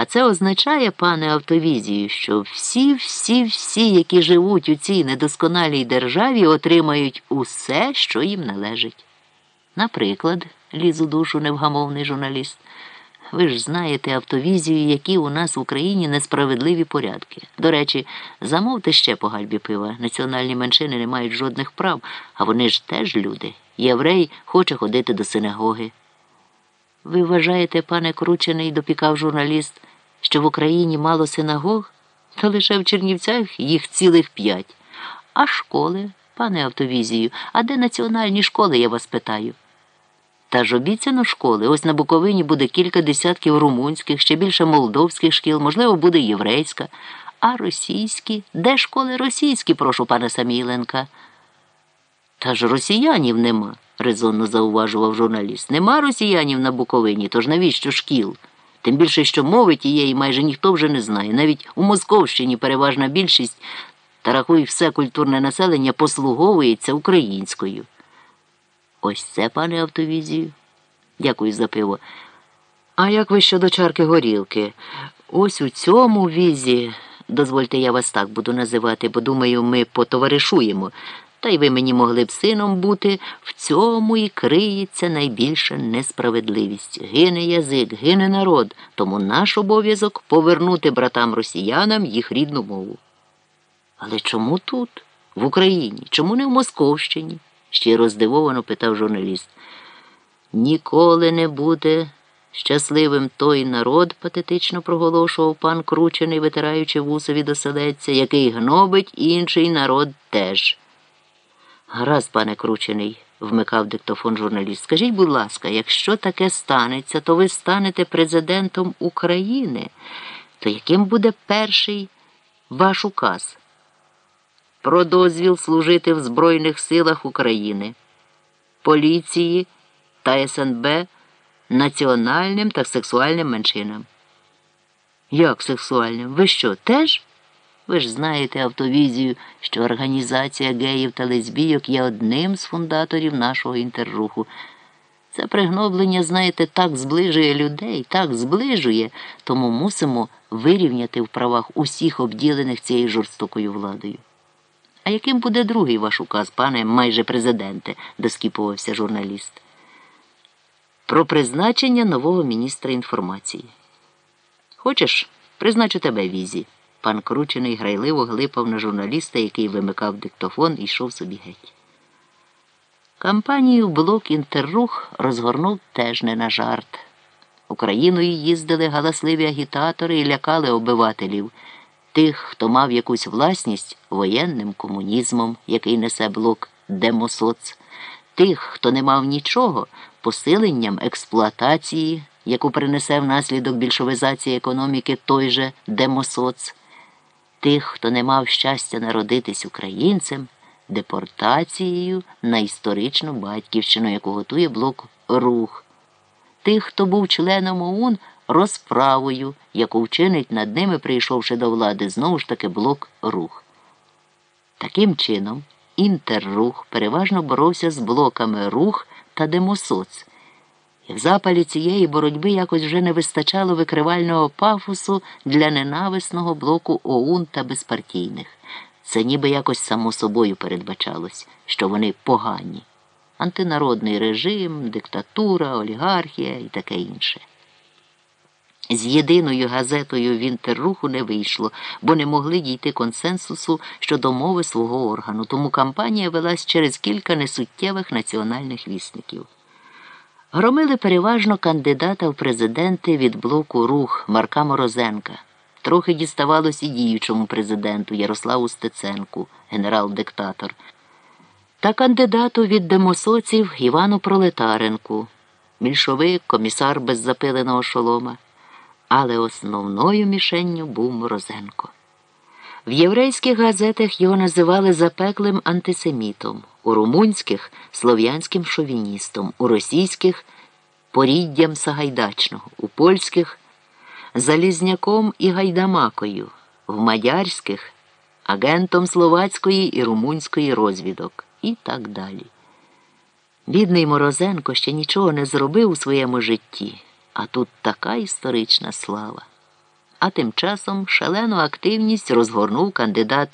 А це означає, пане Автовізію, що всі, всі, всі, які живуть у цій недосконалій державі, отримають усе, що їм належить. Наприклад, ліз у душу невгамовний журналіст. Ви ж знаєте автовізію, які у нас в Україні несправедливі порядки. До речі, замовте ще по гальбі пива. Національні меншини не мають жодних прав, а вони ж теж люди. Єврей хоче ходити до синагоги. Ви вважаєте, пане Кручений, допікав журналіст, що в Україні мало синагог? Та лише в Чернівцях їх цілих п'ять. А школи, пане автовізію, а де національні школи, я вас питаю? Та ж обіцяно школи. Ось на Буковині буде кілька десятків румунських, ще більше молдовських шкіл, можливо, буде єврейська. А російські? Де школи російські, прошу пана Саміленка? Та ж росіянів нема, резонно зауважував журналіст. Нема росіянів на Буковині, тож навіщо шкіл? Тим більше, що мови тієї майже ніхто вже не знає. Навіть у Московщині переважна більшість, та рахуй, все культурне населення послуговується українською. Ось це, пане автовізію. Дякую за пиво. А як ви щодо чарки горілки? Ось у цьому візі, дозвольте, я вас так буду називати, бо думаю, ми потоваришуємо. Та й ви мені могли б сином бути, в цьому і криється найбільша несправедливість. Гине язик, гине народ, тому наш обов'язок повернути братам росіянам їх рідну мову. Але чому тут, в Україні? Чому не в Московщині? щиро здивовано питав журналіст. Ніколи не буде щасливим той народ, патетично проголошував пан Кручений, витираючи вуса від оселедця, який гнобить інший народ теж. Гаразд, пане Кручений, вмикав диктофон журналіст. Скажіть, будь ласка, якщо таке станеться, то ви станете президентом України, то яким буде перший ваш указ? Про дозвіл служити в Збройних силах України, поліції та СНБ національним та сексуальним меншинам. Як сексуальним? Ви що, теж? Ви ж знаєте автовізію, що організація геїв та лесбійок є одним з фундаторів нашого інтерруху. Це пригноблення, знаєте, так зближує людей, так зближує, тому мусимо вирівняти в правах усіх обділених цією жорстокою владою. А яким буде другий ваш указ, пане майже президенте, доскіпувався журналіст. Про призначення нового міністра інформації. Хочеш, призначу тебе візі. Пан Кручений грайливо глипав на журналіста, який вимикав диктофон і йшов собі геть. Кампанію блок Інтеррух розгорнув теж не на жарт. Україною їздили галасливі агітатори і лякали обивателів, тих, хто мав якусь власність воєнним комунізмом, який несе блок Демосоц, тих, хто не мав нічого, посиленням експлуатації, яку принесе внаслідок більшовизації економіки той же Демосоц тих, хто не мав щастя народитись українцем, депортацією на історичну батьківщину, яку готує блок рух, тих, хто був членом ОУН, розправою, яку вчинить над ними, прийшовши до влади, знову ж таки блок рух. Таким чином, інтеррух переважно боровся з блоками рух та демосоц. В запалі цієї боротьби якось вже не вистачало викривального пафосу для ненависного блоку ОУН та безпартійних. Це ніби якось само собою передбачалось, що вони погані. Антинародний режим, диктатура, олігархія і таке інше. З єдиною газетою в інтерруху не вийшло, бо не могли дійти консенсусу щодо мови свого органу, тому кампанія велась через кілька несуттєвих національних вісників. Громили переважно кандидата в президенти від блоку рух Марка Морозенка. Трохи діставалось і діючому президенту Ярославу Стеценку, генерал-диктатор, та кандидату від демосоців Івану Пролетаренку, більшовик, комісар без запиленого шолома. Але основною мішенню був Морозенко. В єврейських газетах його називали запеклим антисемітом, у румунських слов'янським шовіністом, у російських поріддям Сагайдачного, у польських Залізняком і гайдамакою, в мадярських агентом словацької і румунської розвідок і так далі. Бідний Морозенко ще нічого не зробив у своєму житті, а тут така історична слава. А тим часом шалену активність розгорнув кандидат